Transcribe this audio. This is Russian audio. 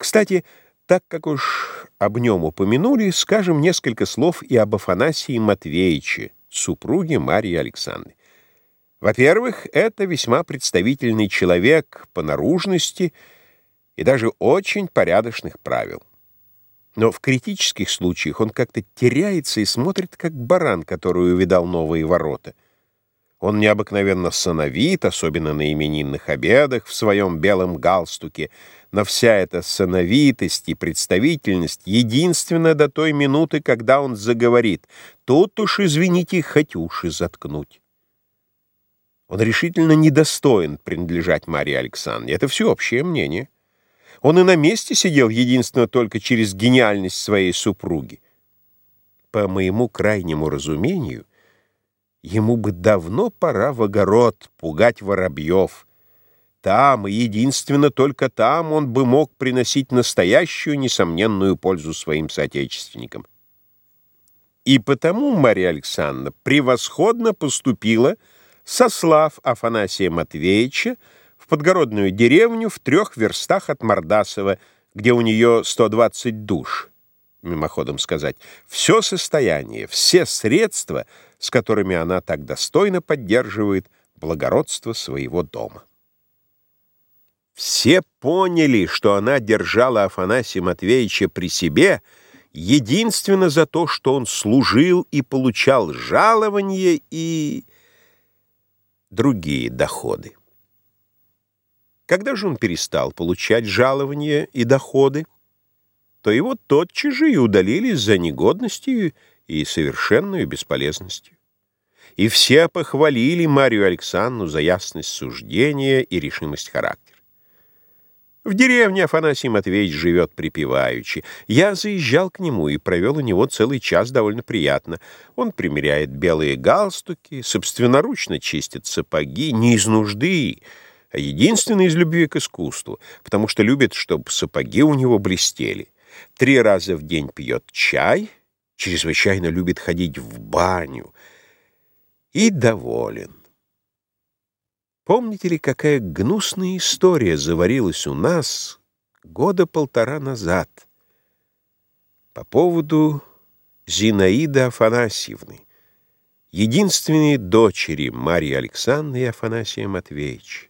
Кстати, так как уж об нем упомянули, скажем несколько слов и об Афанасии Матвеевиче, супруге Марии Александры. Во-первых, это весьма представительный человек по наружности и даже очень порядочных правил. Но в критических случаях он как-то теряется и смотрит, как баран, который увидал новые ворота. Он необыкновенно сановит, особенно на именинных обедах, в своем белом галстуке, но вся эта сановитость и представительность единственна до той минуты, когда он заговорит. Тут уж, извините, хоть уши заткнуть. Он решительно недостоин принадлежать Марии Александре. Это всеобщее мнение. Он и на месте сидел единственно только через гениальность своей супруги. По моему крайнему разумению, ему бы давно пора в огород пугать воробьев. Там, и единственно только там, он бы мог приносить настоящую, несомненную пользу своим соотечественникам. И потому Мария Александровна превосходно поступила, сослав Афанасия Матвеевича в подгородную деревню в трех верстах от Мордасова, где у нее 120 душ, мимоходом сказать, все состояние, все средства, с которыми она так достойно поддерживает благородство своего дома. Все поняли, что она держала Афанасия Матвеевича при себе единственно за то, что он служил и получал жалование и другие доходы. Когда же он перестал получать жалования и доходы, то его тотчас же и удалились за негодностью и совершенную бесполезностью. И все похвалили Марию Александру за ясность суждения и решимость характера. В деревне Афанасий Матвеевич живет припеваючи. Я заезжал к нему и провел у него целый час довольно приятно. Он примеряет белые галстуки, собственноручно чистит сапоги, не из нужды, а единственное из любви к искусству, потому что любит, чтобы сапоги у него блестели. Три раза в день пьет чай, чрезвычайно любит ходить в баню и доволен. Помните ли, какая гнусная история заварилась у нас года полтора назад по поводу Зинаиды Афанасьевны, единственной дочери Марии Александры и Афанасия Матвеевича?